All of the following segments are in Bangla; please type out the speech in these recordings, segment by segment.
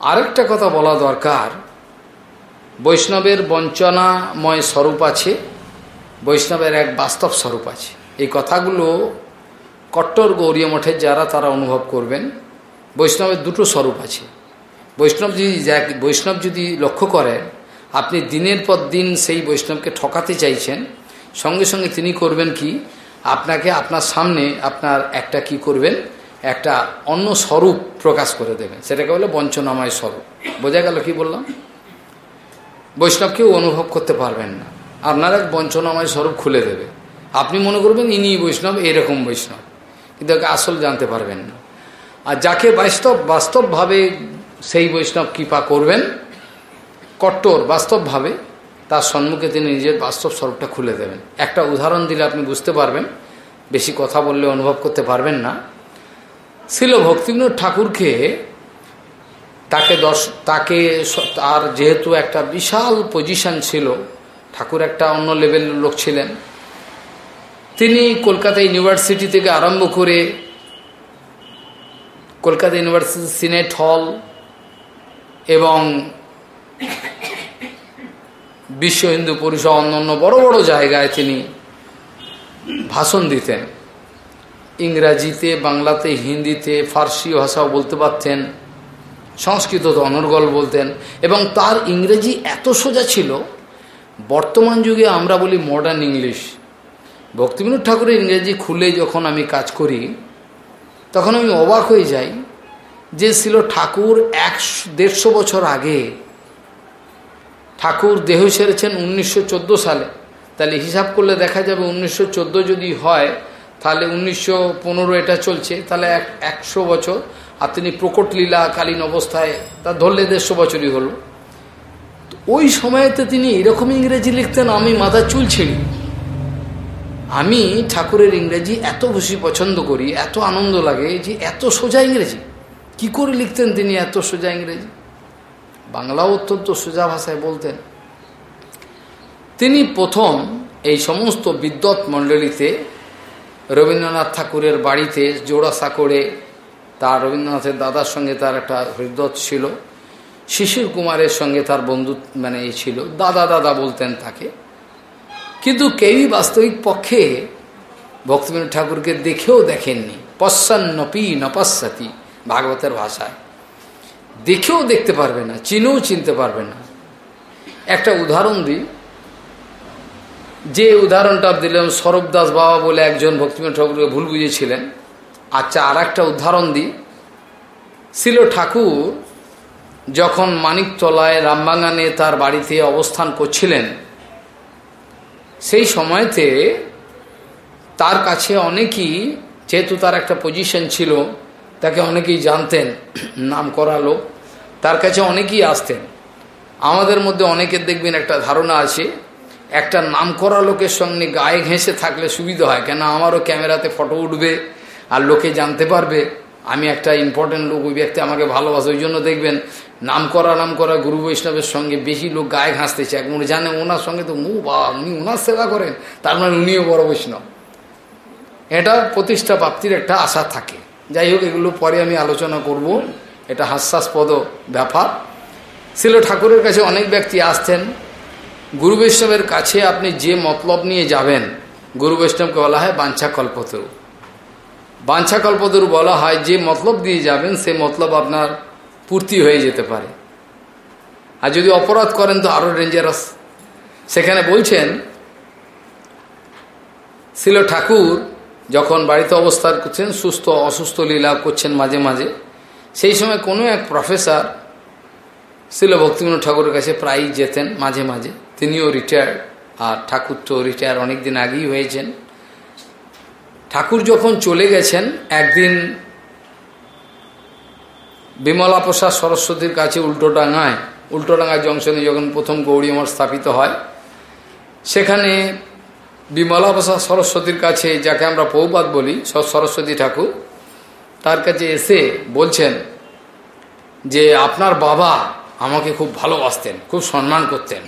আরেকটা কথা বলা দরকার। বৈষ্ণবের বঞ্চনাময় স্বরূপ আছে, বৈষ্ণবের এক বাস্তব স্বরূপ আছে। এই কথাগুলো কট্টর গৌরীয় মঠের যারা, তারা অনুভব করবেন। বৈষ্ণবের দুটো স্বরূপ আছে। বৈষ্ণব যদি বৈষ্ণব যদি লক্ষ্য করেন, আপনি দিনের পর দিন সেই বৈষ্ণবকে ঠকাতে চাইছেন, সঙ্গে সঙ্গে তিনি করবেন কি? আপনাকে আপনার সামনে আপনার একটা কি করবেন? একটা অন্য স্বরূপ প্রকাশ করে দেবেন সেটাকে বলে বঞ্চনাময় স্বরূপ। বোঝা গেল কি বললাম? বৈষ্ণবকেও অনুভব করতে পারবেন না। আপনার এক বঞ্চনাময় স্বরূপ খুলে দেবে। আপনি মনে করবেন, ইনি বৈষ্ণব, এরকম বৈষ্ণব। কিন্তু আসল জানতে পারবেন না। আর যাকে বাস্তব, বাস্তবভাবে সেই বৈষ্ণব কৃপা করবেন, কট্টর বাস্তবভাবে, তার সম্মুখে তিনি নিজের বাস্তব স্বরূপটা খুলে দেবেন। একটা উদাহরণ দিলে আপনি বুঝতে পারবেন, বেশি কথা বললে অনুভব করতে পারবেন না। ছিল ভক্তিবিনোদ ঠাকুরকে তাকে দশ, তাকে তার যেহেতু একটা বিশাল পজিশন ছিল, ঠাকুর একটা অন্য লেভেলের লোক ছিলেন, তিনি কলকাতা ইউনিভার্সিটি থেকে আরম্ভ করে কলকাতা ইউনিভার্সিটি সিনেট হল এবং বিশ্ব হিন্দু পরিষদ অন্য অন্য বড় বড় জায়গায় তিনি ভাষণ দিতেন। ইংরাজিতে, বাংলাতে, হিন্দিতে, ফার্সি ভাষাও বলতে পারতেন, সংস্কৃত তো অনর্গল বলতেন, এবং তার ইংরেজি এত সোজা ছিল, বর্তমান যুগে আমরা বলি মডার্ন ইংলিশ ভক্তিবিনোদ ঠাকুরের ইংরেজি খুলে যখন আমি কাজ করি, তখন আমি অবাক হয়ে যাই যে ছিল ঠাকুর একশো দেড়শো বছর আগে। ঠাকুর দেহ সেরেছেন উনিশশো চোদ্দ সালে। তাহলে হিসাব করলে দেখা যাবে উনিশশো চোদ্দ যদি হয় তাহলে উনিশশো পনেরো এটা চলছে, তাহলে এক, একশো বছর, আর তিনি প্রকট লীলাকালীন অবস্থায়, তা ধরলে দেড়শো বছরই হলো। ওই সময়তে তিনি এরকম ইংরেজি লিখতেন, আমি মাথা চুল ছিঁড়ি। আমি ঠাকুরের ইংরেজি এত বেশি পছন্দ করি, এত আনন্দ লাগে যে এত সোজা ইংরেজি। কি করে লিখতেন তিনি এত সোজা ইংরেজি? বাংলাও অত্যন্ত সোজা ভাষায় বলতেন। তিনি প্রথম এই সমস্ত বিদ্যৎ মণ্ডলীতে রবীন্দ্রনাথ ঠাকুরের বাড়িতে জোড়াসা করে তার রবীন্দ্রনাথের দাদার সঙ্গে তার একটা হৃদয় ছিল। শিশির কুমারের সঙ্গে তার বন্ধু মানে এই ছিল। দাদা দাদা বলতেন তাকে। কিন্তু কেউই বাস্তবিক পক্ষে ভক্তিবিনোদ ঠাকুরকে দেখেও দেখেননি। পশ্চান্নপি নপশ্যাতি ভাগবতের ভাষায়। দেখেও দেখতে পারবে না, চিনেও চিনতে পারবে না। একটা উদাহরণ দিই। যে উদাহরণটা দিলাম সরব দাস বাবা বলে একজন ভক্তিবিনোদ ঠাকুরকে ভুল বুঝেছিলেন আচ্ছা আর একটা উদাহরণ দিই। ছিল ঠাকুর যখন মানিকতলায় রামবাগানে তার বাড়িতে অবস্থান করছিলেন, সেই সময়তে তার কাছে অনেকেই, যেহেতু তার একটা পজিশন ছিল, তাকে অনেকেই জানতেন, নাম করালো, তার কাছে অনেকেই আসতেন। আমাদের মধ্যে অনেকের দেখবেন একটা ধারণা আছে একটা নাম করা লোকের সঙ্গে গায়ে ঘেঁষে থাকলে সুবিধা হয়। কেন আমারও ক্যামেরাতে ফটো উঠবে আর লোকে জানতে পারবে। আমি একটা ইম্পর্টেন্ট লোক, ওই ব্যক্তি আমাকে ভালোবাসে, ওই জন্য দেখবেন নাম করা নাম করা গুরু বৈষ্ণবের সঙ্গে বেশি লোক গায়ে ঘাঁসতে চায়। উনি জানে ওনার সঙ্গে তো মু বা উনি ওনার সেবা করেন, তার মানে উনিও বড় বৈষ্ণব। এটা প্রতিষ্ঠা প্রাপ্তির একটা আশা থাকে। যাই হোক, এগুলো পরে আমি আলোচনা করব। এটা হাস্যাস্পদ ব্যাপার। ছিল ঠাকুরের কাছে অনেক ব্যক্তি আসতেন গুরু বৈষ্ণবের কাছে আপনি যে মতলব নিয়ে যাবেন, গুরু বৈষ্ণবকে বলা হয় বাঞ্ছা কল্পতরু বাঞ্ছা কল্পতরু বলা হয় যে মতলব দিয়ে যাবেন, সে মতলব আপনার পূর্তি হয়ে যেতে পারে। আর যদি অপরাধ করেন তো আরও ডেঞ্জারাস সেখানে বলছেন ছিল ঠাকুর যখন বাড়িতে অবস্থান করছেন, সুস্থ, অসুস্থ লীলা করছেন মাঝে মাঝে, সেই সময় কোনো এক প্রফেসর ছিল ভক্তিবিনোদ ঠাকুরের কাছে প্রায়ই যেতেন মাঝে মাঝে। তিনিও রিটায়ার্ড আর ঠাকুর তো রিটায়ার অনেক দিন আগেই হয়েছেন। ঠাকুর যখন চলে গেছেন, একদিন বিমলা প্রসাদ সরস্বতীর কাছে উল্টোডাঙ্গায়, উল্টোডাঙ্গা জংশনে যখন প্রথম গৌরী মঠ স্থাপিত হয়, সেখানে বিমলা প্রসাদ সরস্বতীর কাছে, যাকে আমরা পৌপাত বলি সরস্বতী ঠাকুর, তার কাছে এসে বলছেন যে, আপনার বাবা আমাকে খুব ভালোবাসতেন, খুব সম্মান করতেন।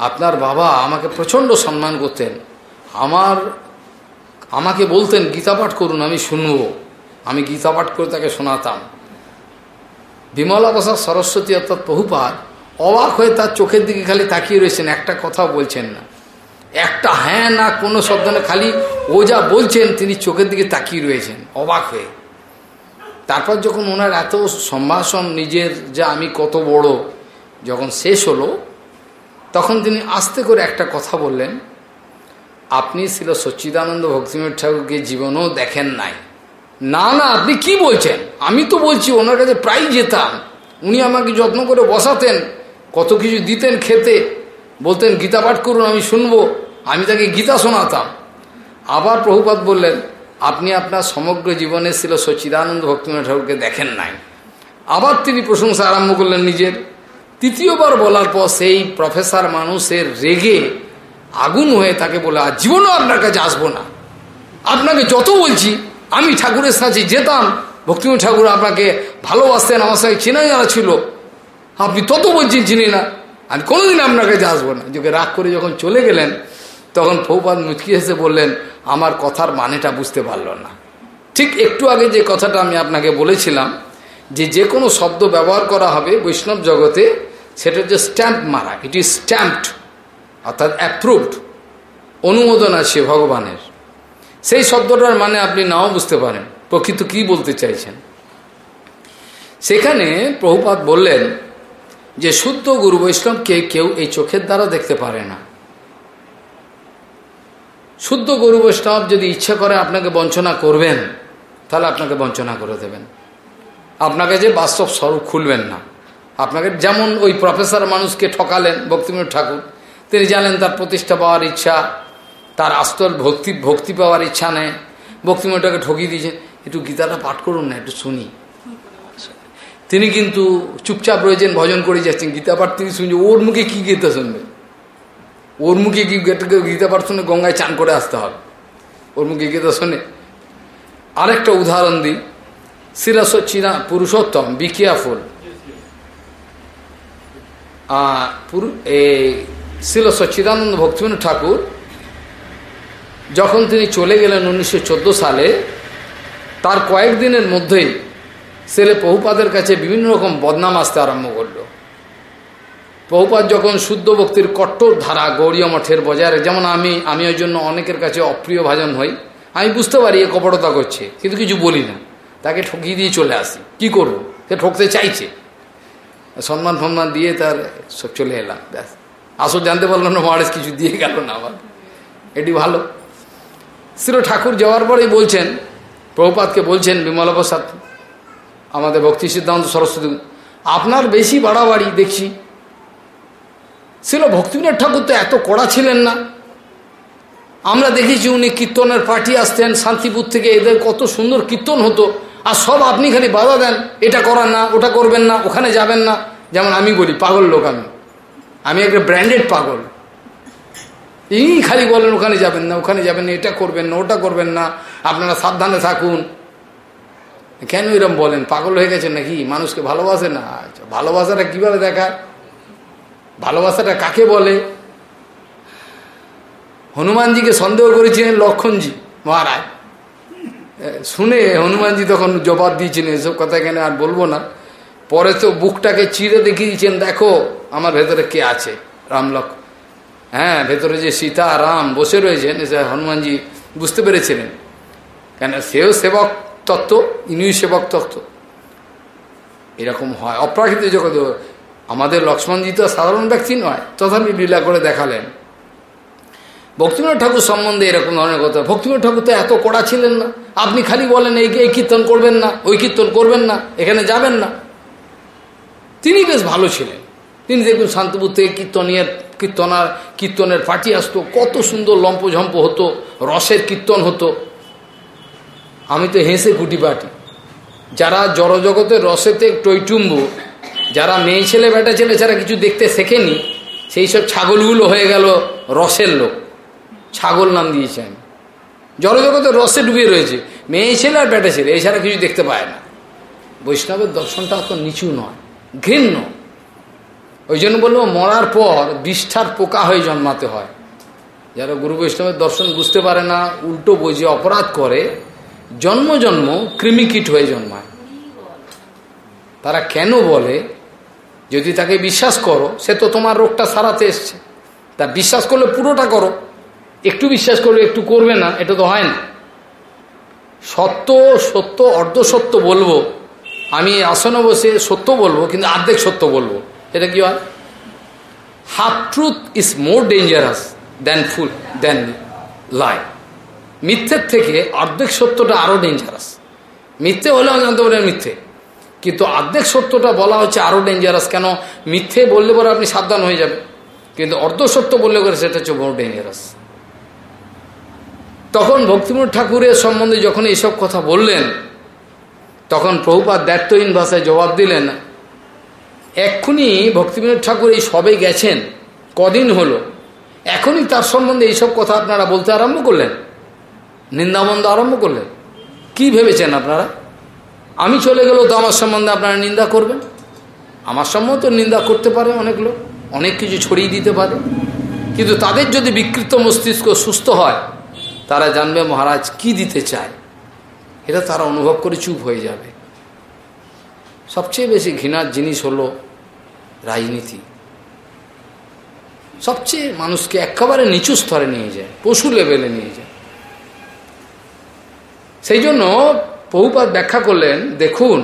আপনার বাবা আমাকে প্রচণ্ড সম্মান করতেন। আমার, আমাকে বলতেন, গীতা পাঠ করুন, আমি শুনব। আমি গীতা পাঠ করে তাকে শোনাতাম। বিমলা প্রসাদ সরস্বতী অর্থাৎ বহুপাত অবাক হয়ে তার চোখের দিকে খালি তাকিয়ে রয়েছেন, একটা কথাও বলছেন না। একটা হ্যাঁ না, কোনো শব্দ না, খালি ও যা বলছেন, তিনি চোখের দিকে তাকিয়ে রয়েছেন, অবাক হয়ে। তারপর যখন ওনার এত সম্ভাষণ, নিজের যে আমি কত বড়, যখন শেষ হলো তখন তিনি আস্তে করে একটা কথা বললেন, আপনি ছিল সচ্চিদানন্দ ভক্তিমঠ ঠাকুরকে জীবনও দেখেন নাই। না না, আপনি কি বলছেন? আমি তো বলছি ওনার কাছে প্রায় যেতাম। উনি আমাকে যত্ন করে বসাতেন, কত কিছু দিতেন খেতে। বলতেন, গীতা পাঠ করুন, আমি শুনব। আমি তাকে গীতা শোনাতাম। আবার প্রভুপাত বললেন, আপনি আপনার সমগ্র জীবনে ছিল সচিদানন্দ ভক্তিনাথ ঠাকুরকে দেখেন নাই। আবার তিনি প্রশংসা আরম্ভ করলেন নিজের। তৃতীয়বার বলার পর সেই প্রফেসর মানুষের রেগে আগুন হয়ে তাকে বলে, আর জীবনও আপনার কাছে আসব না। আপনাকে যত বলছি, আমি ঠাকুরের সাথে যেতাম। ভক্তিম ঠাকুর আপনাকে ভালোবাসতেন, আমার সঙ্গে চেনা জানা ছিল, আপনি তত বলছেন চিনি না। আমি কোনোদিন আপনার কাছে আসব না। যোগে রাগ করে যখন চলে গেলেন, তখন ফৌপাদ মুচকি এসে বললেন, আমার কথার মানেটা বুঝতে পারল না। ঠিক একটু আগে যে কথাটা আমি আপনাকে বলেছিলাম, যে যে কোনো শব্দ ব্যবহার করা হবে বৈষ্ণব জগতে সেটা হচ্ছে স্ট্যাম্প মারা। ইট ইজ স্ট্যাম্পড অর্থাৎ অ্যাপ্রুভড অনুমোদন আছে ভগবানের। সেই শব্দটার মানে আপনি নাও বুঝতে পারেন, প্রকৃত কি বলতে চাইছেন? সেখানে প্রভুপাত বললেন যে, শুদ্ধ গুরু বৈষ্ণবকে কেউ এই চোখের দ্বারা দেখতে পারে না। শুদ্ধ গুরু বৈষ্ণব যদি ইচ্ছা করে আপনাকে বঞ্চনা করবেন, তাহলে আপনাকে বঞ্চনা করে দেবেন। আপনাকে যে বাস্তব স্বরূপ খুলবেন না। আপনাকে যেমন ওই প্রফেসর মানুষকে ঠকালেন ভক্তিমূল ঠাকুর, তিনি জানেন তার প্রতিষ্ঠা পাওয়ার ইচ্ছা, তার আস্তর ভক্তি ভক্তি পাওয়ার ইচ্ছা নেই। ভক্তিমূলটাকে ঠকিয়ে দিয়েছেন। একটু গীতাটা পাঠ করুন না, একটু শুনি। তিনি কিন্তু চুপচাপ রয়েছেন, ভজন করে যাচ্ছেন। গীতা পাঠ তিনি শুনছেন। ওর মুখে কি গীতা শুনবে ওর মুখে কি গীতা পাঠ শুনে গঙ্গায় চান করে আসতে হবে? ওর মুখে গীতা শুনে। আরেকটা উদাহরণ দিই। শিরাস চিনা পুরুষোত্তম বিকিয়াফুল শিল সচ্চিদানন্দ ভক্তিমন ঠাকুর। যখন তিনি চলে গেলেন উনিশশো চোদ্দ সালে, তার কয়েকদিনের মধ্যেই ছেলে বহুপাদের কাছে বিভিন্ন রকম বদনাম আসতে আরম্ভ করল। বহুপাত যখন শুদ্ধ ভক্তির কট্টর ধারা গৌরীয় মঠের বজায় যেমন আমি আমি ওই জন্য অনেকের কাছে অপ্রিয় ভাজন হই। আমি বুঝতে পারি এ কপটতা করছে, কিন্তু কিছু বলি না। তাকে ঠকিয়ে দিয়ে চলে আসি। কি করব? সে ঠকতে চাইছে। সম্মান ফম্মান দিয়ে তার সব চলে এলাম, ব্যাস। আসল জানতে পারলাম না মহারাজ কিছু দিয়ে গেল না আমার এটি ভালো। শ্রী ঠাকুর যাওয়ার পরেই বলছেন প্রভুপাতকে বলছেন বিমলা প্রসাদ আমাদের ভক্তি সিদ্ধান্ত সরস্বতী, আপনার বেশি বাড়াবাড়ি দেখছি। ছিল ভক্তিবিনোদ ঠাকুর তো এত কড়া ছিলেন না। আমরা দেখেছি উনি কীর্তনের পার্টি আসতেন, শান্তিপুর থেকে এদের কত সুন্দর কীর্তন হতো। আর সব আপনি খালি বাধা দেন, এটা করার না, ওটা করবেন না, ওখানে যাবেন না। যেমন আমি বলি, পাগল লোক আমি। আমি একটা ব্র্যান্ডেড পাগল। ইনি খালি বলেন, ওখানে যাবেন না, ওখানে যাবেন না, এটা করবেন না, ওটা করবেন না। আপনারা সাবধানে থাকুন। কেন এরম বলেন? পাগল হয়ে গেছে নাকি? মানুষকে ভালোবাসে না? আচ্ছা ভালোবাসাটা কীভাবে দেখায়? ভালোবাসাটা কাকে বলে? হনুমানজিকে সন্দেহ করেছিলেন লক্ষণজি মহারাজ। শুনে হনুমানজি তখন জবাব দিয়েছেন, এসব কথা কেন আর বলব না? পরে তো বুকটাকে চিরে দেখিয়ে দিয়েছেন দেখো, আমার ভেতরে কে আছে? রামলক্ষ হ্যাঁ ভেতরে যে সীতা রাম বসে রয়েছেন হনুমানজি বুঝতে পেরেছিলেন। কেন, সেও সেবক তত্ত্ব ইনুই সেবক তত্ত্ব। এরকম হয়। অপ্রাকৃত জগৎ আমাদের লক্ষ্মণজি তো সাধারণ ব্যক্তি নয়, তথাপি লীলা করে দেখালেন। ভক্তিনাথ ঠাকুর সম্বন্ধে এরকম ধরনের কথা। ভক্তিনাথ ঠাকুর তো এত কড়া ছিলেন না। আপনি খালি বলেন, এই এই কীর্তন করবেন না, ওই কীর্তন করবেন না, এখানে যাবেন না। তিনি বেশ ভালো ছিলেন। তিনি দেখুন শান্তপুর থেকে কীর্তনের, কীর্তনার কীর্তনের পার্টি আসতো, কত সুন্দর লম্পঝম্প হতো, রসের কীর্তন হতো। আমি তো হেসে কুটি পাটি। যারা জড়জগতের রসেতে টৈটুম্বু, যারা মেয়ে ছেলে, বেটা ছেলে, যারা কিছু দেখতে শেখেনি, সেই সব ছাগলগুলো হয়ে গেল রসের লোক। ছাগল নাম দিয়েছেন জড়জগতের রসে ডুবিয়ে রয়েছে। মেয়ে ছেলে আর বেটা ছেলে, এছাড়া কিছু দেখতে পায় না। বৈষ্ণবের দর্শনটা অত নিচু নয়, ঘৃণ্য। ওই জন্য বলব, মরার পর বিষ্ঠার পোকা হয়ে জন্মাতে হয়। যারা গুরু বৈষ্ণবের দর্শন বুঝতে পারে না, উল্টো বোঝে অপরাধ করে, জন্ম জন্ম কৃমিকিট হয়ে জন্মায়। তারা কেন বলে, যদি তাকে বিশ্বাস করো, সে তো তোমার রোগটা সারাতে এসছে। তা বিশ্বাস করলে পুরোটা করো। একটু বিশ্বাস করবে, একটু করবে না, এটা তো হয় না। সত্য সত্য, অর্ধ সত্য বলব। আমি আসনে বসে সত্য বলব, কিন্তু অর্ধেক সত্য বলব। এটা কি হয়? Half truth is more dangerous than full than lie মিথ্যের থেকে অর্ধেক সত্যটা আরও ডেঞ্জারাস মিথ্যে হলেও জানতে পারেন মিথ্যে। কিন্তু অর্ধেক সত্যটা বলা হচ্ছে আরও ডেঞ্জারাস কেন? মিথ্যে বললে পরে আপনি সাবধান হয়ে যাবে কিন্তু অর্ধ সত্য বললে পরে সেটা হচ্ছে বড় ডেঞ্জারাস তখন ভক্তিমূর ঠাকুরের সম্বন্ধে যখন এইসব কথা বললেন, তখন প্রভুপাত দায়িত্বহীন ভাষায় জবাব দিলেন, এক্ষুনি ভক্তিবিনোদ ঠাকুর এই সবে গেছেন, কদিন হলো? এখনই তার সম্বন্ধে এইসব কথা আপনারা বলতে আরম্ভ করলেন? নিন্দাবন্ধ আরম্ভ করলেন? কি ভেবেছেন আপনারা? আমি চলে গেলেও তো আমার সম্বন্ধে আপনারা নিন্দা করবেন? আমার সম্বন্ধে তো নিন্দা করতে পারে অনেক লোক, অনেক কিছু ছড়িয়ে দিতে পারে। কিন্তু তাদের যদি বিকৃত মস্তিষ্ক সুস্থ হয় তারা জানবে মহারাজ কি দিতে চায়। এটা তারা অনুভব করে চুপ হয়ে যাবে। সবচেয়ে বেশি ঘৃণার জিনিস হলো রাজনীতি। সবচেয়ে মানুষকে একেবারে নিচু স্তরে নিয়ে যায়, পশু লেভেলে নিয়ে যায়। সেই জন্য বহুপাত ব্যাখ্যা করলেন, দেখুন,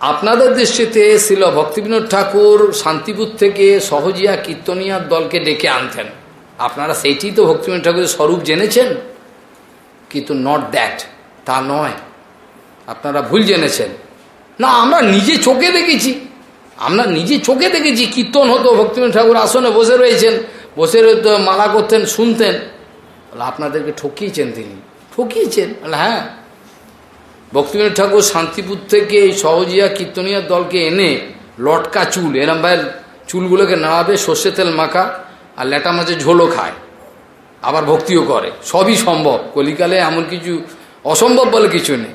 আপনাদের দৃষ্টিতে ছিল ভক্তিবিনোদ ঠাকুর শান্তিপুর থেকে সহজিয়া কীর্তনিয়ার দলকে ডেকে আনতেন। আপনারা সেইটি তো ভক্তিবিনোদ ঠাকুরের স্বরূপ জেনেছেন, কিন্তু নট দ্যাট তা নয়। আপনারা ভুল জেনেছেন। না, আমরা নিজে চোখে দেখেছি। আমরা নিজে চোখে দেখেছি, কীর্তন হতো ভক্তিবিনোদ ঠাকুর আসনে বসে রয়েছেন, বসে মালা করতেন, শুনতেন। আপনাদেরকে ঠকিয়েছেন তিনি। ঠকিয়েছেন? হ্যাঁ। ভক্তিবিনোদ ঠাকুর শান্তিপুর থেকে এই সহজিয়া কীর্তনিয়ার দলকে এনে লটকা চুল, এরম ভাই চুলগুলোকে নাড়াবে, সর্ষে তেল মাখা আর লেটা মাছের ঝোলও খায়, আবার ভক্তিও করে। সবই সম্ভব। কলিকালে এমন কিছু অসম্ভব বলে কিছু নেই।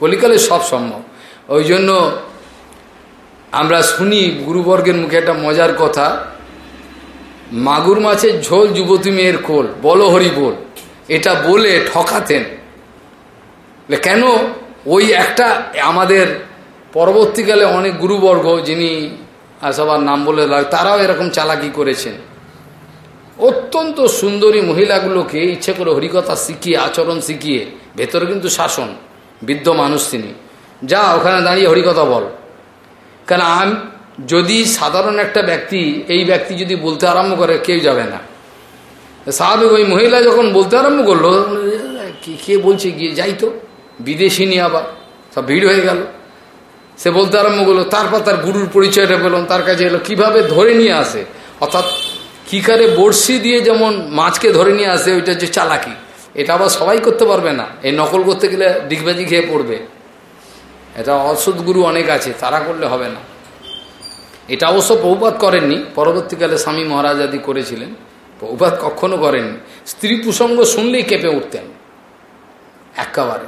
কলিকালে সব সম্ভব। ওই জন্য আমরা শুনি গুরুবর্গের মুখে একটা মজার কথা, মাগুর মাছের ঝোল যুবতী মেয়ের কোল, বলো হরি বল এটা বলে ঠকাতেন। কেন? ওই একটা আমাদের পরবর্তীকালে অনেক গুরুবর্গ যিনি সবার নাম বলে তারাও এরকম চালাকি করেছেন। অত্যন্ত সুন্দরী মহিলাগুলোকে ইচ্ছে করে হরিকথা শিখিয়ে, আচরণ শিখিয়ে, ভেতরে কিন্তু শাসন, বৃদ্ধ মানুষ তিনি। যা, ওখানে দাঁড়িয়ে হরিকথা বল। কেন, আমি যদি সাধারণ একটা ব্যক্তি, এই ব্যক্তি যদি বলতে আরম্ভ করে, কেউ যাবে না। স্বাভাবিক, ওই মহিলা যখন বলতে আরম্ভ করল, কে বলছে গিয়ে যাই তো, বিদেশি নিয়ে আবার, সব ভিড় হয়ে গেল। সে বলতে আরম্ভ করল, তারপর তার গুরুর পরিচয়টা পেলাম তার কাছে এলো, কীভাবে ধরে নিয়ে আসে? অর্থাৎ কি করে বড়শি দিয়ে যেমন মাছকে ধরে নিয়ে আসে, ওইটা হচ্ছে চালাকি। এটা আবার সবাই করতে পারবে না। এই নকল করতে গেলে ডিগবাজি খেয়ে পড়বে। এটা অসৎ গুরু অনেক আছে, তারা করলে হবে না। এটা অবশ্য বহুপাত করেননি। পরবর্তীকালে স্বামী মহারাজ আদি করেছিলেন। বহুপাত কখনো করেননি। স্ত্রী প্রসঙ্গ শুনলেই কেঁপে উঠতেন। একেবারে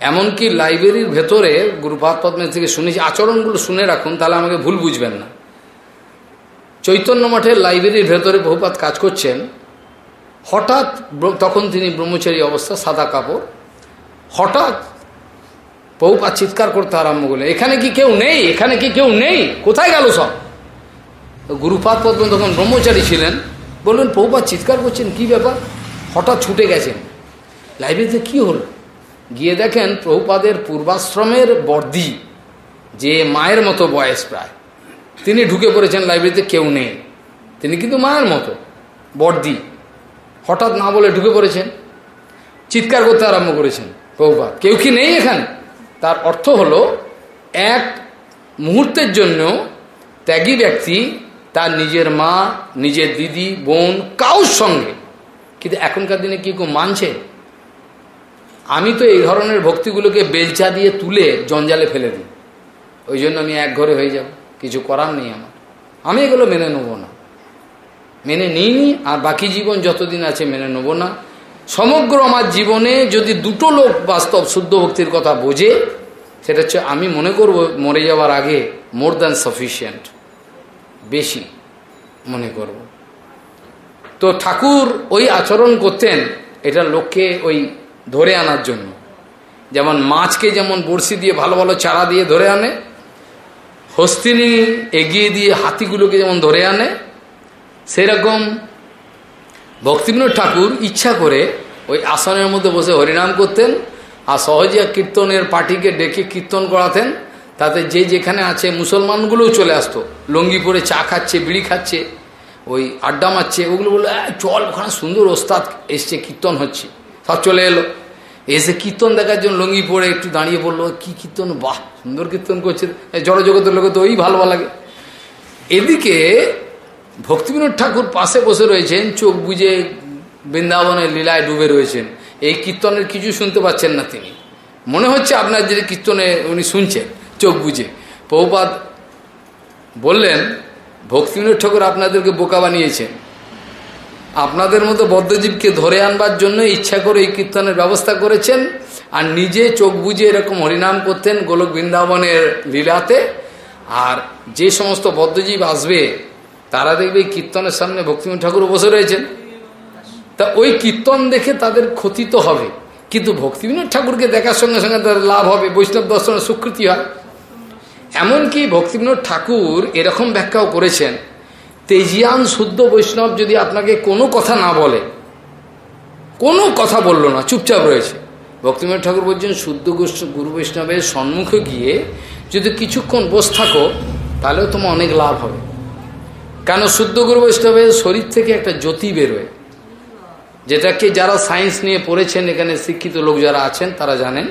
এমনকি লাইব্রেরির ভেতরে গুরুপাত পদ্মের থেকে শুনেছি, আচরণগুলো শুনে রাখুন, তাহলে আমাকে ভুল বুঝবেন না। চৈতন্য মঠের লাইব্রেরির ভেতরে বহুপাত কাজ করছেন। হঠাৎ তখন তিনি ব্রহ্মচারী অবস্থা, সাদা কাপড়। হঠাৎ বহুপাত চিৎকার করতে আরম্ভ করলেন, এখানে কি কেউ নেই? এখানে কি কেউ নেই? কোথায় গেল সব? গুরুপাত পদ্ম তখন ব্রহ্মচারী ছিলেন। বললেন, বহুপাত চিৎকার করছেন, কি ব্যাপার? হঠাৎ ছুটে গেছেন। লাইব্রেরিতে কি হলো? গিয়ে দেখেন, প্রভুপাদের পূর্বাশ্রমের বর্দি, যে মায়ের মতো বয়স প্রায়। তিনি ঢুকে পড়েছেন লাইব্রেরিতে কেউ নেই। তিনি কিন্তু মায়ের মতো বর্দি হঠাৎ না বলে ঢুকে পড়েছেন। চিৎকার করতে আরম্ভ করেছেন প্রভুপাত কেউ কি নেই এখানে? তার অর্থ হলো, এক মুহূর্তের জন্য ত্যাগী ব্যক্তি তার নিজের মা, নিজের দিদি, বোন, কাউর সঙ্গে। কিন্তু এখনকার দিনে কি কেউ মানছে? আমি তো এই ধরনের ভক্তিগুলোকে বেলচা দিয়ে তুলে জঞ্জালে ফেলে দিই। ওই জন্য আমি এক ঘরে হয়ে যাব। কিছু করার নেই আমার। আমি এগুলো মেনে নেব না। মেনে নিইনি, আর বাকি জীবন যতদিন আছে মেনে নেব না। সমগ্র আমার জীবনে যদি দুটো লোক বাস্তব শুদ্ধ ভক্তির কথা বোঝে, সেটা হচ্ছে আমি মনে করব মরে যাওয়ার আগে মোর দ্যান সাফিসিয়েন্ট বেশি মনে করব। তো ঠাকুর ওই আচরণ করতেন এটা লোককে ওই ধরে আনার জন্য। যেমন মাছকে যেমন বড়শি দিয়ে ভালো ভালো চারা দিয়ে ধরে আনে হস্তিনী এগিয়ে দিয়ে হাতিগুলোকে যেমন ধরে আনে, সেরকম ভক্তিবিনোদ ঠাকুর ইচ্ছা করে ওই আসনের মধ্যে বসে হরিনাম করতেন আর সহজে কীর্তনের পার্টিকে ডেকে কীর্তন করাতেন। তাতে যে যেখানে আছে মুসলমানগুলোও চলে আসতো। লঙ্গি পরে চা খাচ্ছে, বিড়ি খাচ্ছে, ওই আড্ডা মারছে, ওগুলো বলল চল, ওখানে সুন্দর ওস্তাদ এসছে, কীর্তন হচ্ছে। সব চলে এলো। এসে কীর্তন দেখার জন্য লঙ্গি পরে একটু দাঁড়িয়ে বলল, কি কীর্তন? বাহ, সুন্দর কীর্তন করছে। জড়জগতের লোকে তো ওই ভালো লাগে। এদিকে ভক্তিবিনোদ ঠাকুর পাশে বসে রয়েছেন, চোখ বুঝে বৃন্দাবনের লীলায় ডুবে রয়েছেন। এই কীর্তনের কিছু শুনতে পাচ্ছেন না তিনি। মনে হচ্ছে আপনার যে কীর্তনে উনি শুনছেন, চোখ বুঝে পৌপাত বললেন, ভক্তিবিনোদ ঠাকুর আপনাদেরকে বোকা বানিয়েছেন। আপনাদের মতো বদ্ধজীবকে ধরে আনবার জন্য ইচ্ছা করে এই কীর্তনের ব্যবস্থা করেছেন। আর নিজে চোখ বুঝে এরকম হরিনাম করতেন গোলক বৃন্দাবনের লীলাতে। আর যে সমস্ত বদ্ধজীব আসবে, তারা দেখবে কীর্তনের সামনে ভক্তিবিনোদ ঠাকুর বসে রয়েছেন। তা ওই কীর্তন দেখে তাদের ক্ষতি তো হবে। কিন্তু ভক্তিবিনোদ ঠাকুরকে দেখার সঙ্গে সঙ্গে তাদের লাভ হবে, বৈষ্ণব দর্শনের স্বীকৃতি হয়। এমনকি ভক্তিবিনোদ ঠাকুর এরকম ব্যাখ্যাও করেছেন তেজিয়ান শুদ্ধ বৈষ্ণব যদি আপনাকে কোনো কথা না বলে, কোনো কথা বলল না, চুপচাপ রয়েছে। ভক্তিবিনোদ ঠাকুর বলছেন, শুদ্ধ গুরু বৈষ্ণবের সম্মুখে গিয়ে যদি কিছুক্ষণ বস থাকো, তাহলেও তোমার অনেক লাভ হবে। কেন শুদ্ধ গুরু বৈষ্ণবের শরীর থেকে একটা জ্যোতি বেরোয়, যেটাকে যারা সায়েন্স নিয়ে পড়েছেন, এখানে শিক্ষিত লোক যারা আছেন, তারা জানেন,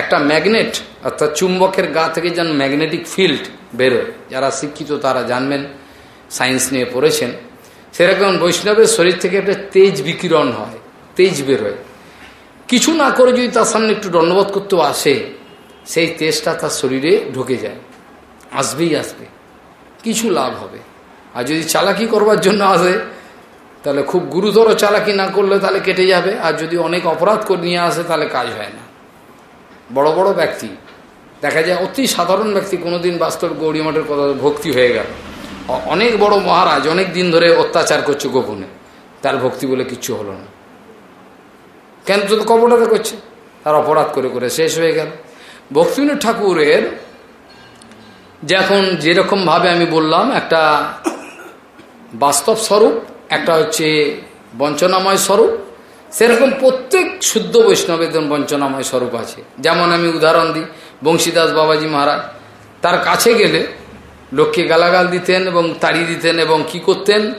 একটা ম্যাগনেট, অর্থাৎ চুম্বকের গা থেকে যেন ম্যাগনেটিক ফিল্ড বেরোয়। যারা শিক্ষিত, তারা জানবেন। সায়েন্স নিয়ে পড়েছেন, সেরকম বৈষ্ণবের শরীর থেকে একটা তেজ বিকিরণ হয়, তেজ বেরোয় কিছু না করে যদি তার সামনে একটু দণ্ডবোধ করতেও আসে, সেই তেজটা তার শরীরে ঢুকে যায়, আসবেই আসবে, কিছু লাভ হবে। আর যদি চালাকি করবার জন্য আসে, তাহলে খুব গুরুতর চালাকি না করলে তাহলে কেটে যাবে, আর যদি অনেক অপরাধ করে নিয়ে আসে, তাহলে কাজ হয় না। বড় বড় ব্যক্তি, দেখা যায় অতি সাধারণ ব্যক্তি কোনোদিন বাস্তব গৌরী মঠের কথা ভক্তি হয়ে গেল। অনেক বড় মহারাজ অনেক দিন ধরে অত্যাচার করছে গোপনে। তার ভক্তি বলে কিচ্ছু হলো না। কেন? তো কপটাতে করছে। তার অপরাধ করে করে শেষ হয়ে গেল। ভক্তিবিনোদ ঠাকুরের যখন যেরকমভাবে আমি বললাম, একটা বাস্তব স্বরূপ, একটা হচ্ছে বঞ্চনাময় স্বরূপ। সেরকম প্রত্যেক শুদ্ধ বৈষ্ণবের বঞ্চনাময় স্বরূপ আছে। যেমন আমি উদাহরণ দিই, বংশীদাস বাবাজি মহারাজ, তার কাছে গেলে লোককে গালাগাল দিতেন এবং তাড়ি দিতেন এবং কি করতেন?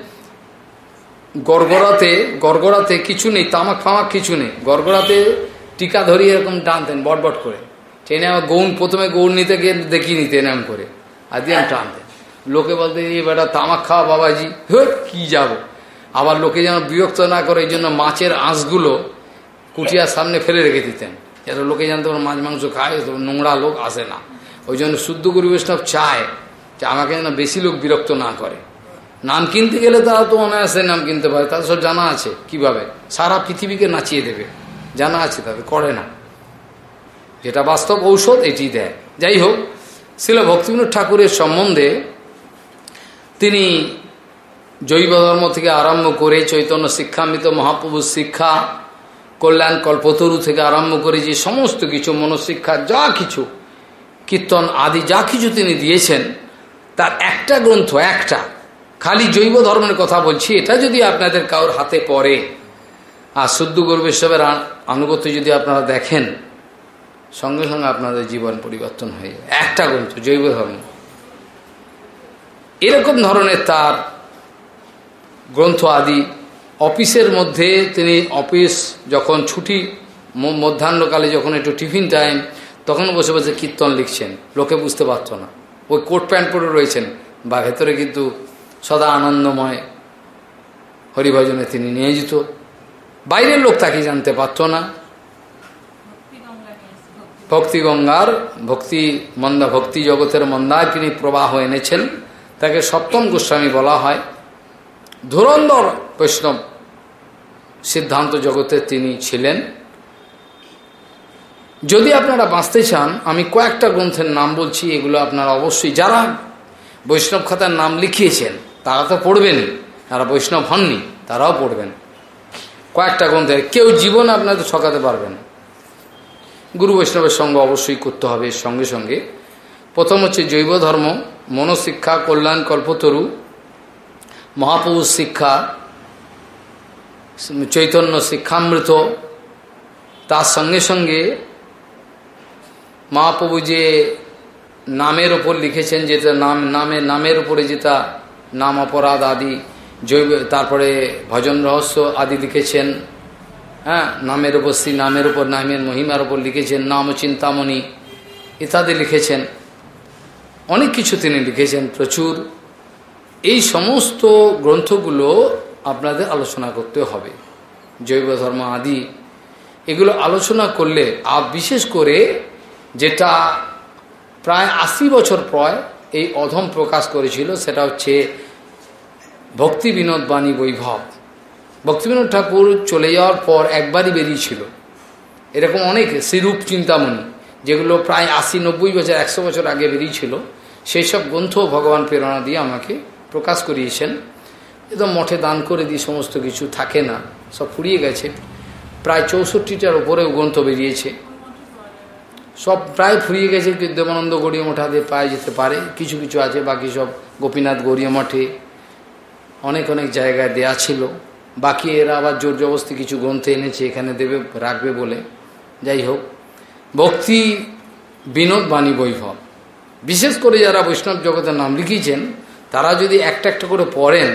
গড়গড়াতে গড়গড়াতে কিছু নেই, তামাক ফামাক কিছু নেই। গড়গড়াতে টিকা ধরিয়ে এরকম টানতেন, বটবট করে। টেনে আমার গৌন প্রথমে গৌন নিতে গিয়ে দেখিয়ে নিতেন এম করে। আর দিয়ে টানতেন। লোকে বলতে এই বেটা, তামাক খাওয়া বাবাজি। হ্যাঁ কি যাব? আবার লোকে যেন বিরক্ত না করে, এই জন্য মাছের আঁশগুলো কুটিয়ার সামনে ফেলে রেখে দিতেন। যাতে লোকে জানতে মাছ, মাংস খায় নোংরা লোক আসে না। ওই জন্য শুদ্ধ গুরু বৈষ্ণব চায়। যে আমাকে যেন বেশি লোক বিরক্ত না করে। নাম কিনতে গেলে তারা তো অনায়াসে নাম কিনতে পারে, তাদের সব জানা আছে কীভাবে? সারা পৃথিবীকে নাচিয়ে দেবে, জানা আছে তাদের, করে না। যেটা বাস্তব ঔষধ, এটি দেয়। যাই হোক, শিল ভক্তিবিনোদ ঠাকুরের সম্বন্ধে তিনি জৈব ধর্ম থেকে আরম্ভ করে চৈতন্য শিক্ষামৃত মহাপ্রভুর শিক্ষা, কল্যাণ কল্পতরু থেকে আরম্ভ করে যে সমস্ত কিছু, মনশিক্ষা, যা কিছু, কীর্তন আদি, যা কিছু তিনি দিয়েছেন তার একটা গ্রন্থ, একটা। খালি জৈব ধর্মের কথা বলছি, এটা যদি আপনাদের কারোর হাতে পড়ে। আর শুদ্ধ গর্বেশ্বরের আনুগত্য যদি আপনারা দেখেন, সঙ্গে সঙ্গে আপনাদের জীবন পরিবর্তন হয়ে যায় একটা গ্রন্থ, জৈব ধর্ম। এরকম ধরনের তার গ্রন্থ আদি অফিসের মধ্যে তিনি অফিস যখন ছুটি মধ্যাহ্নকালে যখন একটু টিফিন টাইম, তখন বসে বসে কীর্তন লিখছেন। লোকে বুঝতে পারত না। ওই কোট প্যান্ট পরে রয়েছেন, বা ভেতরে কিন্তু সদা আনন্দময় হরিভজনে তিনি নিয়োজিত। বাইরের লোক তাকে জানতে পারত না। ভক্তি গঙ্গার ভক্তি মন্দা, ভক্তি জগতের মন্দার তিনি প্রবাহ এনেছেন। তাকে সপ্তম গোস্বামী বলা হয়। ধুরন্ধর বৈষ্ণব সিদ্ধান্ত জগতে তিনি ছিলেন। যদি আপনারা বাঁচতে চান, আমি কয়েকটা গ্রন্থের নাম বলছি, এগুলো আপনারা অবশ্যই যারা বৈষ্ণব খাতার নাম লিখিয়েছেন, তারা তো পড়বেনই যারা বৈষ্ণব হননি, তারাও পড়বেন। কয়েকটা গ্রন্থের, কেউ জীবন আপনাদের ঠকাতে পারবেন। গুরু বৈষ্ণবের সঙ্গে অবশ্যই করতে হবে সঙ্গে সঙ্গে। প্রথম হচ্ছে জৈব ধর্ম, মনশিক্ষা, কল্যাণ, কল্পতরু মহাপুরুষ শিক্ষা, চৈতন্য শিক্ষামৃত তার সঙ্গে সঙ্গে মহাপ্রভু যে নামের ওপর লিখেছেন যেটা নাম, নামে, নামের উপরে যেটা নাম অপরাধ আদি, জৈব, তারপরে ভজন রহস্য আদি লিখেছেন। হ্যাঁ নামের উপর শ্রী, নামের উপর নামের মহিমার উপর লিখেছেন, নাম চিন্তামণি ইত্যাদি লিখেছেন। অনেক কিছু তিনি লিখেছেন প্রচুর। এই সমস্ত গ্রন্থগুলো আপনাদের আলোচনা করতে হবে। জৈব ধর্ম আদি, এগুলো আলোচনা করলে, আর বিশেষ করে যেটা প্রায় আশি বছর পর এই অধম প্রকাশ করেছিল, সেটা হচ্ছে ভক্তি বিনোদ বাণী বৈভব। ভক্তিবিনোদ ঠাকুর চলে যাওয়ার পর একবারই বেরিয়েছিল। এরকম অনেক শ্রীরূপ চিন্তামণি, যেগুলো প্রায় আশি নব্বই বছর, একশো বছর আগে বেরিয়েছিল সেই সব গ্রন্থ ভগবান প্রেরণা দিয়ে আমাকে প্রকাশ করিয়েছেন। একদম মঠে দান করে দিয়ে সমস্ত কিছু থাকে না, সব ফুরিয়ে গেছে। প্রায় চৌষট্টিটার উপরেও গ্রন্থ বেরিয়েছে। সব প্রায় ফুরিয়ে গেছে দেবানন্দ গড়িয়া মঠাতে পাওয়া যেতে পারে। কিছু কিছু আছে, বাকি সব গোপীনাথ গড়িয়া মঠে। অনেক অনেক জায়গায় দেয়া ছিল। বাকি এরা আবার জোর জবস্তি কিছু গ্রন্থে এনেছে, এখানে দেবে, রাখবে বলে। যাই হোক, ভক্তি বিনোদ বাণী বৈভব। বিশেষ করে যারা বৈষ্ণব জগতের নাম লিখিয়েছেন তারা যদি একটা একটা করে পড়েন,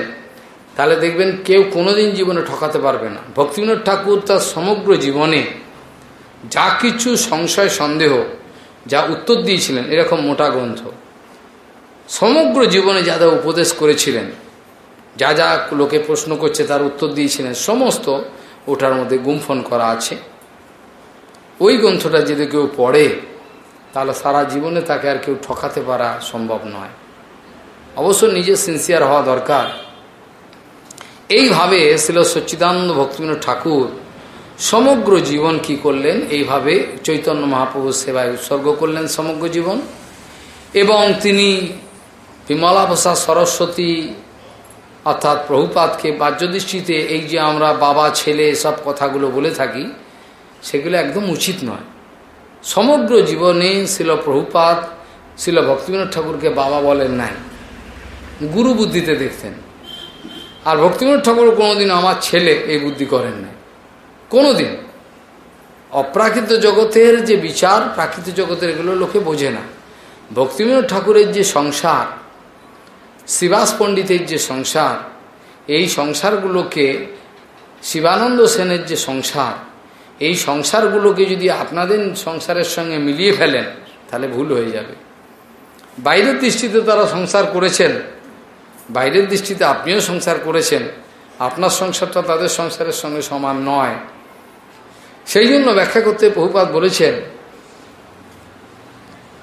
তাহলে দেখবেন কেউ কোনোদিন জীবনে ঠকাতে পারবে না। ভক্তিবিনোদ ঠাকুর তার সমগ্র জীবনে যা কিছু সংশয়, সন্দেহ যা উত্তর দিয়েছিলেন, এরকম মোটা গ্রন্থ। সমগ্র জীবনে যা যা উপদেশ করেছিলেন, যা যা লোকে প্রশ্ন করছে তার উত্তর দিয়েছিলেন, সমস্ত ওটার মধ্যে গুমফন করা আছে। ওই গ্রন্থটা যদি কেউ পড়ে, তাহলে সারা জীবনে তাকে আর কেউ ঠকাতে পারা সম্ভব নয়। অবশ্য নিজে সিনসিয়ার হওয়া দরকার। এইভাবে ছিল সচ্চিদানন্দ ভক্তিবিনোদ ঠাকুর সমগ্র জীবন কি করলেন? এইভাবে চৈতন্য মহাপ্রভুর সেবায় উৎসর্গ করলেন সমগ্র জীবন। এবং তিনি বিমলা প্রসাদ সরস্বতী অর্থাৎ প্রভুপাতকে বাহ্যদৃষ্টিতে এই যে আমরা বাবা, ছেলে সব কথাগুলো বলে থাকি, সেগুলো একদম উচিত নয়। সমগ্র জীবনে ছিল প্রভুপাত ছিল ভক্তিবিনোদ ঠাকুরকে বাবা বলেন নাই। গুরু বুদ্ধিতে দেখতেন। আর ভক্তিবিনোদ ঠাকুর কোনোদিন আমার ছেলে এই বুদ্ধি করেন নাই। কোনোদিন। অপ্রাকৃত জগতের যে বিচার, প্রাকৃত জগতের এগুলো লোকে বোঝে না। ভক্তিবিনোদ ঠাকুরের যে সংসার, শিবাস পণ্ডিতের যে সংসার, এই সংসারগুলোকে, শিবানন্দ সেনের যে সংসার, এই সংসারগুলোকে যদি আপনাদের সংসারের সঙ্গে মিলিয়ে ফেলেন, তাহলে ভুল হয়ে যাবে। বাইরের দৃষ্টিতে তারা সংসার করেছেন, বাইরের দৃষ্টিতে আপনিও সংসার করেছেন, আপনার সংসারটা তাদের সংসারের সঙ্গে সমান নয়। সেই জন্য ব্যাখ্যা করতে বহুপাত বলেছেন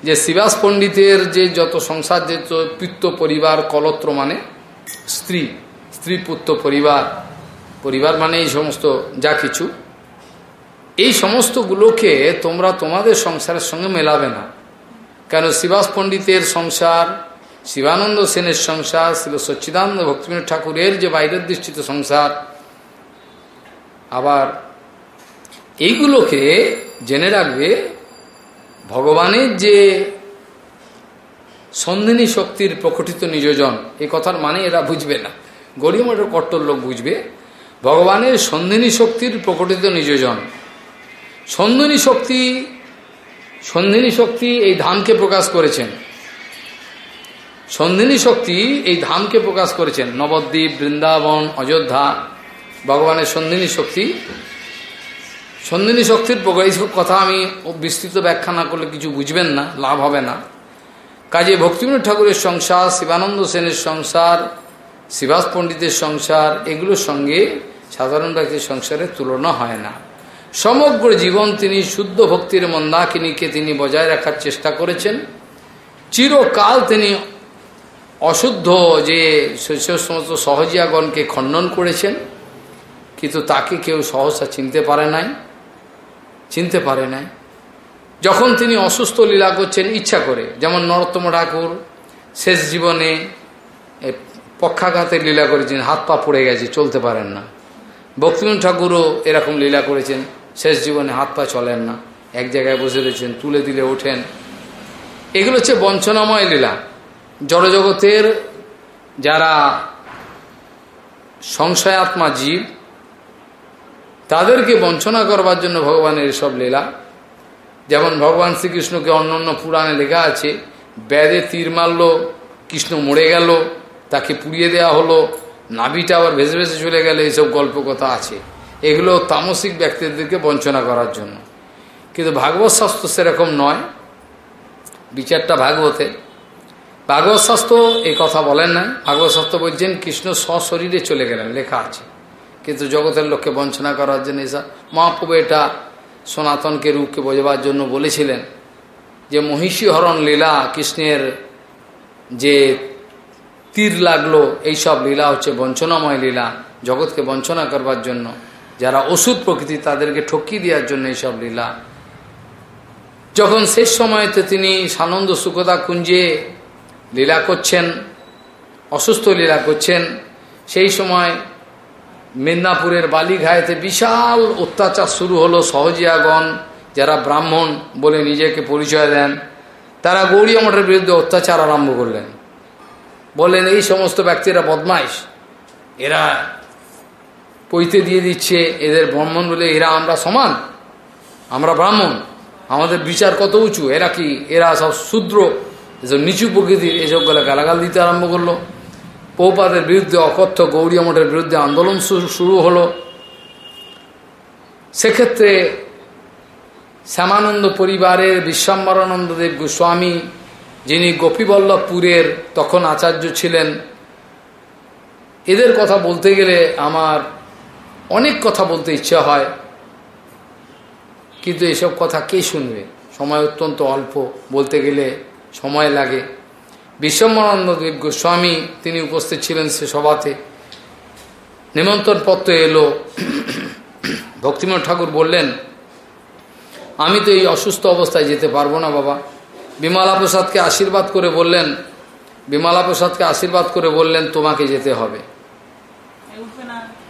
যে শিবাস পণ্ডিতের যে যত সংসার, যে পিত্ত পরিবার, কলত্র মানে স্ত্রী স্ত্রী পুত্র পরিবার পরিবার মানে এই সমস্ত যা কিছু, এই সমস্তগুলোকে তোমরা তোমাদের সংসারের সঙ্গে মেলাবে না। কেন শিবাস পণ্ডিতের সংসার, শিবানন্দ সেনের সংসার ছিল সচ্চিদানন্দ ভক্তিবিনোদ ঠাকুরের যে বাইরের দৃষ্টিতে সংসার, আবার এইগুলোকে জেনে রাখবে ভগবানের যে সন্ধিনী শক্তির প্রকটিত নিজজন এই কথার মানে এরা বুঝবে না। গরিমঠের কট্টর লোক বুঝবে, ভগবানের সন্ধিনী শক্তির প্রকটিত নিযোজন। সন্ধিনী শক্তি সন্ধিনী শক্তি এই ধামকে প্রকাশ করেছেন। সন্ধিনী শক্তি এই ধামকে প্রকাশ করেছেন। নবদ্বীপ, বৃন্দাবন, অযোধ্যা, ভগবানের সন্ধিনী শক্তি সন্ধিনী শক্তির প্রকার এইসব কথা আমি বিস্তৃত ব্যাখ্যা না করলে কিছু বুঝবেন না, লাভ হবে না। কাজে ভক্তিবিনোদ ঠাকুরের সংসার, শিবানন্দ সেনের সংসার, শিবাস পণ্ডিতের সংসার, এগুলোর সঙ্গে সাধারণ ব্যক্তির সংসারের তুলনা হয় না। সমগ্র জীবন তিনি শুদ্ধ ভক্তির মন্দাকিনীকে তিনি বজায় রাখার চেষ্টা করেছেন। চিরকাল তিনি অশুদ্ধ যে সমস্ত সহজিয়াগণকে খণ্ডন করেছেন, কিন্তু তাকে কেউ সহসা চিনতে পারে নাই। চিনতে পারে নাই। যখন তিনি অসুস্থ লীলা করছেন, ইচ্ছা করে, যেমন নরোত্তম ঠাকুর শেষ জীবনে পক্ষাঘাতের লীলা করেছেন, হাত পা পড়ে গেছে, চলতে পারেন না। ভক্তিমন ঠাকুরও এরকম লীলা করেছেন, শেষ জীবনে হাত পা চলেন না। এক জায়গায় বসে রয়েছেন, তুলে দিলে ওঠেন। এগুলো হচ্ছে বঞ্চনাময় লীলা। জড়জগতের যারা সংশয়াত্মা জীব তাদেরকে বঞ্চনা করবার জন্য ভগবানের এসব লীলা। যেমন ভগবান শ্রীকৃষ্ণকে অন্য অন্য পুরাণে লেখা আছে ব্যাদে তীর মারল, কৃষ্ণ মরে গেল, তাকে পুড়িয়ে দেওয়া হলো, নাভিটা আবার ভেসে ভেসে চলে গেল এইসব গল্প কথা আছে। এগুলো তামসিক ব্যক্তিদেরকে বঞ্চনা করার জন্য। কিন্তু ভাগবত শাস্ত্র সেরকম নয়। বিচারটা ভাগবতে। ভাগবত শাস্ত্র এই কথা বলেন না ভাগবত শাস্ত্র বলছেন, কৃষ্ণ সশরীরে চলে গেলেন, লেখা আছে। কিন্তু জগতের লোককে বঞ্চনা করার জন্য এসব মহাপ্রভু এটা সনাতনকে রূপকে বোঝাবার জন্য বলেছিলেন যে মহিষী হরণ লীলা কৃষ্ণের যে তীর লাগল, এইসব লীলা হচ্ছে বঞ্চনাময় লীলা, জগৎকে বঞ্চনা করবার জন্য। যারা ওষুধ প্রকৃতি, তাদেরকে ঠকিয়ে দেওয়ার জন্য এইসব লীলা। যখন শেষ সময়তে তিনি সানন্দ সুখদা কুঞ্জে লীলা করছেন, অসুস্থ লীলা করছেন, সেই সময় মেদিনীপুরের বালিঘায়েতে বিশাল অত্যাচার শুরু হলো সহজিয়াগণ, যারা ব্রাহ্মণ বলে নিজেকে পরিচয় দেন, তারা গৌরী মঠের বিরুদ্ধে অত্যাচার আরম্ভ করলেন। বললেন, এই সমস্ত ব্যক্তিরা বদমাইশ। এরা পৈতে দিয়ে দিচ্ছে, এদের ব্রাহ্মণ বলে এরা আমরা সমান। আমরা ব্রাহ্মণ, আমাদের বিচার কত উঁচু? এরা কি? এরা সব শূদ্র। এসব নিচু প্রকৃতির এসব গেলে গালাগাল দিতে আরম্ভ করল। পৌপাদের বিরুদ্ধে অকথ্য গৌরী মঠের বিরুদ্ধে আন্দোলন শুরু হলো। সেক্ষেত্রে শ্যামানন্দ পরিবারের বিশ্বম্বরানন্দদেব গোস্বামী, যিনি গোপীবল্লভপুরের তখন আচার্য ছিলেন, এদের কথা বলতে গেলে আমার অনেক কথা বলতে ইচ্ছা হয়। কিন্তু এসব কথা কে শুনবে? সময় অত্যন্ত অল্প, বলতে গেলে সময় লাগে। বিশ্বম্বরানন্দদেব গোস্বামী তিনি উপস্থিত ছিলেন সে সভাতে। নিমন্ত্রণ পত্র এলো। ভক্তিমোহন ঠাকুর বললেন, আমি তো এই অসুস্থ অবস্থায় যেতে পারব না বাবা। বিমলা প্রসাদকে আশীর্বাদ করে বললেন, বিমলা প্রসাদকে আশীর্বাদ করে বললেন, তোমাকে যেতে হবে।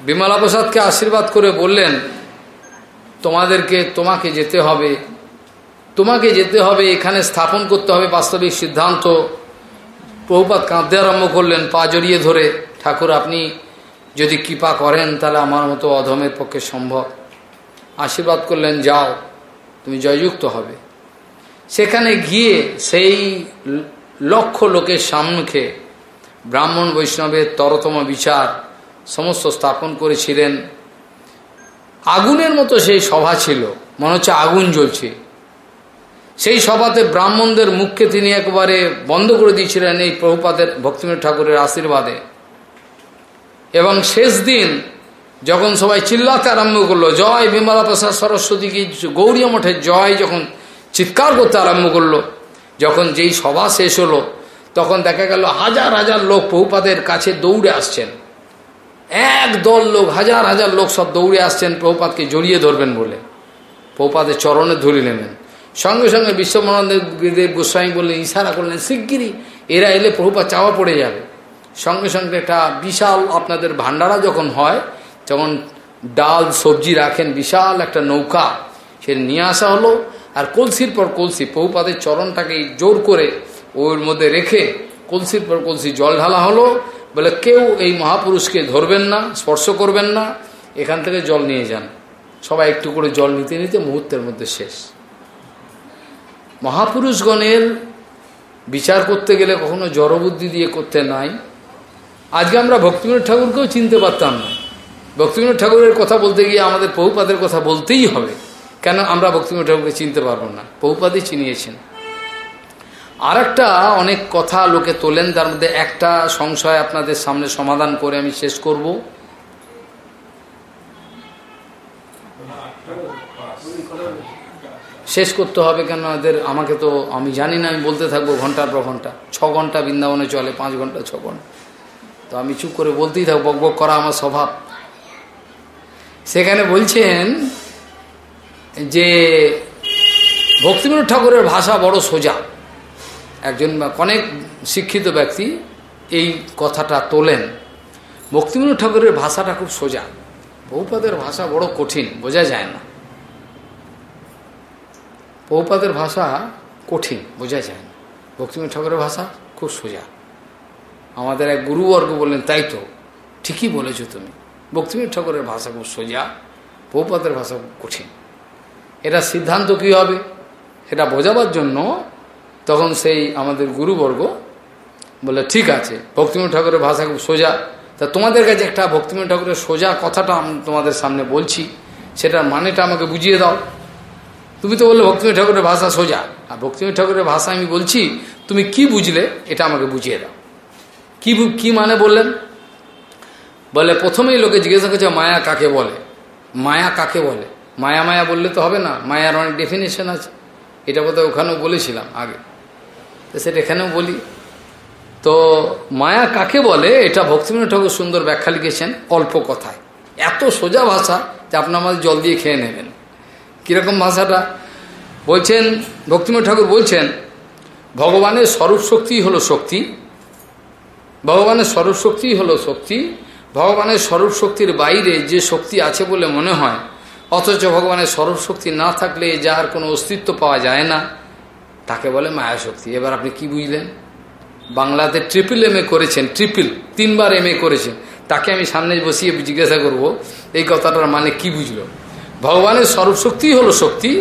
বিমলা প্রসাদকে আশীর্বাদ করে বললেন, তোমাদেরকে, তোমাকে যেতে হবে। তোমাকে যেতে হবে, এখানে স্থাপন করতে হবে বাস্তবিক সিদ্ধান্ত। প্রভুপাত কাঁদতে আরম্ভ করলেন, পা জড়িয়ে ধরে, ঠাকুর, আপনি যদি কৃপা করেন, তাহলে আমার মতো অধমের পক্ষে সম্ভব। আশীর্বাদ করলেন, যাও, তুমি জয়যুক্ত হবে। সেখানে গিয়ে সেই লক্ষ লোকের সামনে ব্রাহ্মণ বৈষ্ণবের তরতম বিচার সমস্ত স্থাপন করেছিলেন। আগুনের মতো সেই সভা ছিল, মনে হচ্ছে আগুন জ্বলছে। সেই সভাতে ব্রাহ্মণদের মুখকে তিনি একবারে বন্ধ করে দিয়েছিলেন এই প্রভুপাদের ভক্তিনাথ ঠাকুরের আশীর্বাদে। এবং শেষ দিন যখন সবাই চিল্লাতে আরম্ভ করল, জয় বিমলা প্রসাদ সরস্বতী কি গৌরী মঠের জয় যখন চিৎকার করতে আরম্ভ করল, যখন যেই সভা শেষ হলো, তখন দেখা গেল হাজার হাজার লোক প্রভুপাদের কাছে দৌড়ে আসছেন। এক দল লোক, হাজার হাজার লোক সব দৌড়ে আসছেন প্রভুপাতকে জড়িয়ে ধরবেন বলে। প্রভুপাদের চরণে ধরে নেবেন সঙ্গে সঙ্গে বিশ্বমানন্দের গোস্বামী বললেন, ইশারা করলেন, শিগগিরই এরা এলে প্রভুপাত চাওয়া পড়ে যাবে। সঙ্গে সঙ্গে একটা বিশাল আপনাদের ভান্ডারা যখন হয় যখন ডাল, সবজি রাখেন, বিশাল একটা নৌকা। সে নিয়ে আসা হলো, আর কলসির পর কলসি প্রভুপাদের চরণটাকে জোর করে ওর মধ্যে রেখে কলসির পর কলসি জল ঢালা হলো। বলে, কেউ এই মহাপুরুষকে ধরবেন না, স্পর্শ করবেন না, এখান থেকে জল নিয়ে যান। সবাই একটু করে জল নিতে নিতে মুহূর্তের মধ্যে শেষ। মহাপুরুষগণের বিচার করতে গেলে কখনো জড়বুদ্ধি দিয়ে করতে নাই। আজকে আমরা ভক্তিবিনোদ ঠাকুরকেও চিনতে পারতাম না। ভক্তিবিনোদ ঠাকুরের কথা বলতে গিয়ে আমাদের বহুপাদের কথা বলতেই হবে। কেন আমরা ভক্তিবিনোদ ঠাকুরকে চিনতে পারব না? বহুপাদই চিনিয়েছেন। আর অনেক কথা লোকে তোলেন, তার মধ্যে একটা সংশয় আপনাদের সামনে সমাধান করে আমি শেষ করব। শেষ করতে হবে কেন? এদের আমাকে তো আমি জানি না, আমি বলতে থাকব ঘণ্টার পর ঘণ্টা। ছ ঘণ্টা বৃন্দাবনে চলে, পাঁচ ঘণ্টা, ছ ঘণ্টা। তো আমি চুপ করে বলতেই থাকব, বক বক করা আমার স্বভাব। সেখানে বলছেন যে ভক্তিবিনোদ ঠাকুরের ভাষা বড় সোজা। একজন অনেক শিক্ষিত ব্যক্তি এই কথাটা তোলেন। ভক্তিবিনোদ ঠাকুরের ভাষাটা খুব সোজা। বহুপাদের ভাষা বড় কঠিন, বোঝা যায় না। পৌপাদের ভাষা কঠিন বোঝা যায় না। ভক্তিমী ঠাকুরের ভাষা খুব সোজা। আমাদের এক গুরুবর্গ বললেন, তাই তো, ঠিকই বলেছ তুমি। ভক্তিমী ঠাকুরের ভাষা খুব সোজা, পৌপাদের ভাষা কঠিন। এটা সিদ্ধান্ত কী হবে? এটা বোঝাবার জন্য তখন সেই আমাদের গুরুবর্গ বলে ঠিক আছে ভক্তিমী ঠাকুরের ভাষা খুব সোজা। তা তোমাদের কাছে একটা ভক্তিমী ঠাকুরের সোজা কথাটা আমি তোমাদের সামনে বলছি। সেটার মানেটা আমাকে বুঝিয়ে দাও। তুমি তো বললে ভক্তিমী ঠাকুরের ভাষা সোজা। আর ভক্তিমী ঠাকুরের ভাষা আমি বলছি, তুমি কি বুঝলে এটা আমাকে বুঝিয়ে দাও। কি কি মানে বললেন? বলে, প্রথমেই লোকে জিজ্ঞাসা করছে, মায়া কাকে বলে? মায়া কাকে বলে? মায়া মায়া বললে তো হবে না, মায়ার অনেক ডেফিনেশন আছে। এটা বোধহয় ওখানেও বলেছিলাম আগে। তো সেটা এখানেও বলি। তো মায়া কাকে বলে? এটা ভক্তিবিনোদ ঠাকুর সুন্দর ব্যাখ্যা লিখেছেন অল্প কথায়। এত সোজা ভাষা যে আপনার আমাদের জল দিয়ে খেয়ে নেবেন। কীরকম ভাষাটা বলছেন ভক্তিময় ঠাকুর বলছেন, ভগবানের স্বরূপ শক্তি হলো শক্তি, ভগবানের স্বরূপ শক্তি হলো শক্তি, ভগবানের স্বরূপ শক্তির বাইরে যে শক্তি আছে বলে মনে হয়, অথচ ভগবানের স্বরূপ শক্তি না থাকলে যার কোনো অস্তিত্ব পাওয়া যায় না। তাকে বলে মায়া শক্তি। এবার আপনি কি বুঝলেন? বাংলাতে ট্রিপল এম করেছেন ট্রিপল তিনবার এম করেছেন। তাকে আমি সামনে বসিয়ে জিজ্ঞাসা করব, এই কথাটার মানে কি বুঝলো? ভগবানের স্বরূপ শক্তি হলো শক্তি।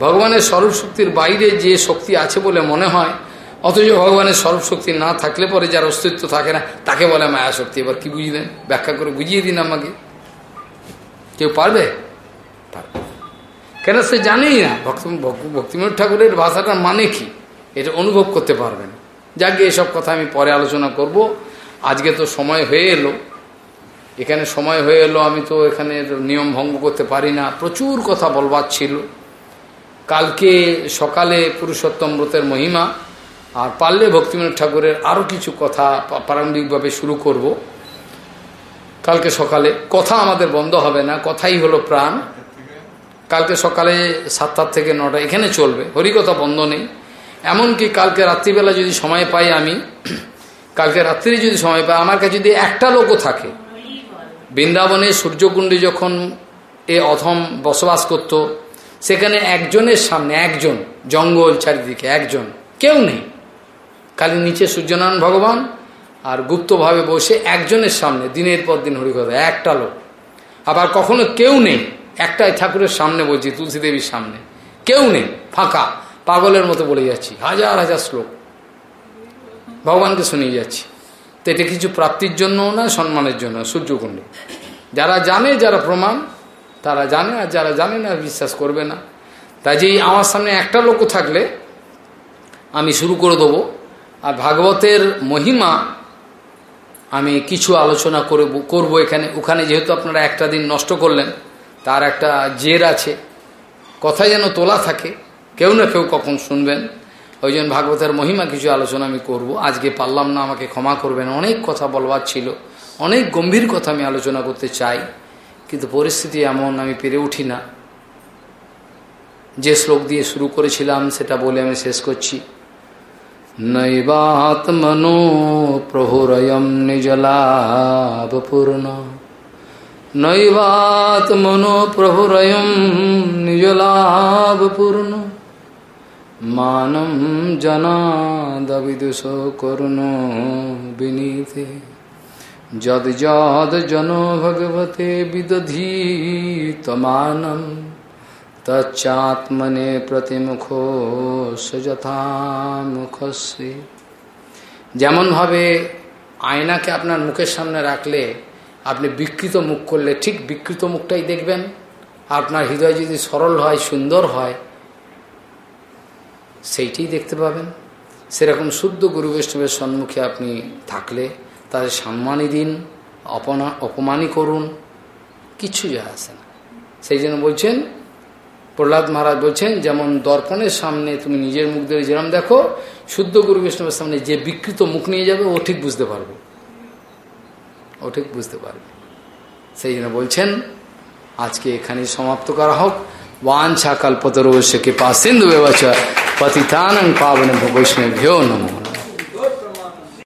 ভগবানের স্বরূপ শক্তির বাইরে যে শক্তি আছে বলে মনে হয়, অথচ ভগবানের স্বরূপ শক্তি না থাকলে পরে যার অস্তিত্ব থাকে না, তাকে বলে মায়া শক্তি। এবার কি বুঝলেন? ব্যাখ্যা করে বুঝিয়ে দিন আমাকে। কেউ পারবে? কেন সে জানেই না? ভক্ত ভক্তিমোহন ঠাকুরের ভাষাটার মানে কি? এটা অনুভব করতে পারবেন যাকে, এসব কথা আমি পরে আলোচনা করব। আজকে তো সময় হয়ে এলো। এখানে সময় হয়ে এলো, আমি তো এখানে নিয়ম ভঙ্গ করতে পারি না। প্রচুর কথা বলবার ছিল। কালকে সকালে পুরুষোত্তম ব্রতের মহিমা, আর পারলে ভক্তিবিনোদ ঠাকুরের আরও কিছু কথা প্রারম্ভিকভাবে শুরু করব। কালকে সকালে কথা আমাদের বন্ধ হবে না, কথাই হলো প্রাণ। কালকে সকালে সাতটার থেকে নটা এখানে চলবে, হরিকথা বন্ধ নেই। এমনকি কালকে রাত্রিবেলা যদি সময় পাই আমি, কালকে রাত্রি যদি সময় পাই, আমার কাছে যদি একটা লোকও থাকে বৃন্দাবনে সূর্যকুণ্ডে যখন এ অথম বসবাস করত, সেখানে একজনের সামনে, একজন, জঙ্গল চারিদিকে, একজন, কেউ নেই। খালি নিচে সূর্যনারায়ণ ভগবান আর গুপ্তভাবে বসে একজনের সামনে, দিনের পর দিন হরিকথা একটা লোক। আবার কখনো কেউ নেই, একটাই ঠাকুরের সামনে বলছি, তুলসী দেবীর সামনে। কেউ নেই, ফাঁকা, পাগলের মতো বলে যাচ্ছি, হাজার হাজার শ্লোক। ভগবানকে শুনিয়ে যাচ্ছি। তো এটা কিছু প্রাপ্তির জন্য না, সম্মানের জন্য সূর্যকুণ্ডে। যারা জানে, যারা প্রমাণ, তারা জানে, আর যারা জানে না, বিশ্বাস করবে না। তাই যেই আমার সামনে একটা লোকও থাকলে আমি শুরু করে দেবো, আর ভাগবতের মহিমা আমি কিছু আলোচনা করে করব এখানে। ওখানে যেহেতু আপনারা একটা দিন নষ্ট করলেন, তার একটা জের আছে। কথা যেন তোলা থাকে, কেউ না কেউ কখন শুনবেন। ওই জন্য ভাগবতের মহিমা কিছু আলোচনা আমি করব। আজকে পারলাম না, আমাকে ক্ষমা করবেন। অনেক কথা বলবার ছিল। অনেক গম্ভীর কথা আমি আলোচনা করতে চাই, কিন্তু পরিস্থিতি এমন, আমি পেরে উঠি না। যে শ্লোক দিয়ে শুরু করেছিলাম, সেটা বলে আমি শেষ করছি। নৈবাত্মনো প্রভুরয়ম নিজলাভপূর্ণ নৈবাত্মনো প্রভুরয়ম নিজলাভপূর্ণ মানম জনাদবিদুষ করুণ বিনীতে যদ যদ জন ভগবতে বিদধীতমানম তচ্চাত্মনে প্রতিমুখো সযথামুখশ্রী যেমনভাবে আয়নাকে আপনার মুখের সামনে রাখলে আপনি বিকৃত মুখ করলে ঠিক বিকৃত মুখটাই দেখবেন আপনার হৃদয় যদি সরল হয়, সুন্দর হয় সেইটাই দেখতে পাবেন। সেরকম শুদ্ধ গুরু বৈষ্ণবের সম্মুখে আপনি থাকলে তাদের সম্মানই দিন, অপনা, অপমানই করুন কিছু যা আসে না। সেই জন্য বলছেন, প্রহ্লাদ মহারাজ বলছেন, যেমন দর্পণের সামনে তুমি নিজের মুখ ধরে যেরকম দেখো, শুদ্ধ গুরু বৈষ্ণবের সামনে যে বিকৃত মুখ নিয়ে যাবে, ও ঠিক বুঝতে পারবে। ও ঠিক বুঝতে পারবে। সেই জন্য বলছেন, আজকে এখানে সমাপ্ত করা হোক। वाछा कल्पतरोश के पास सिंधु व्यवच पतितानंग पावन वैष्णव्यो नमो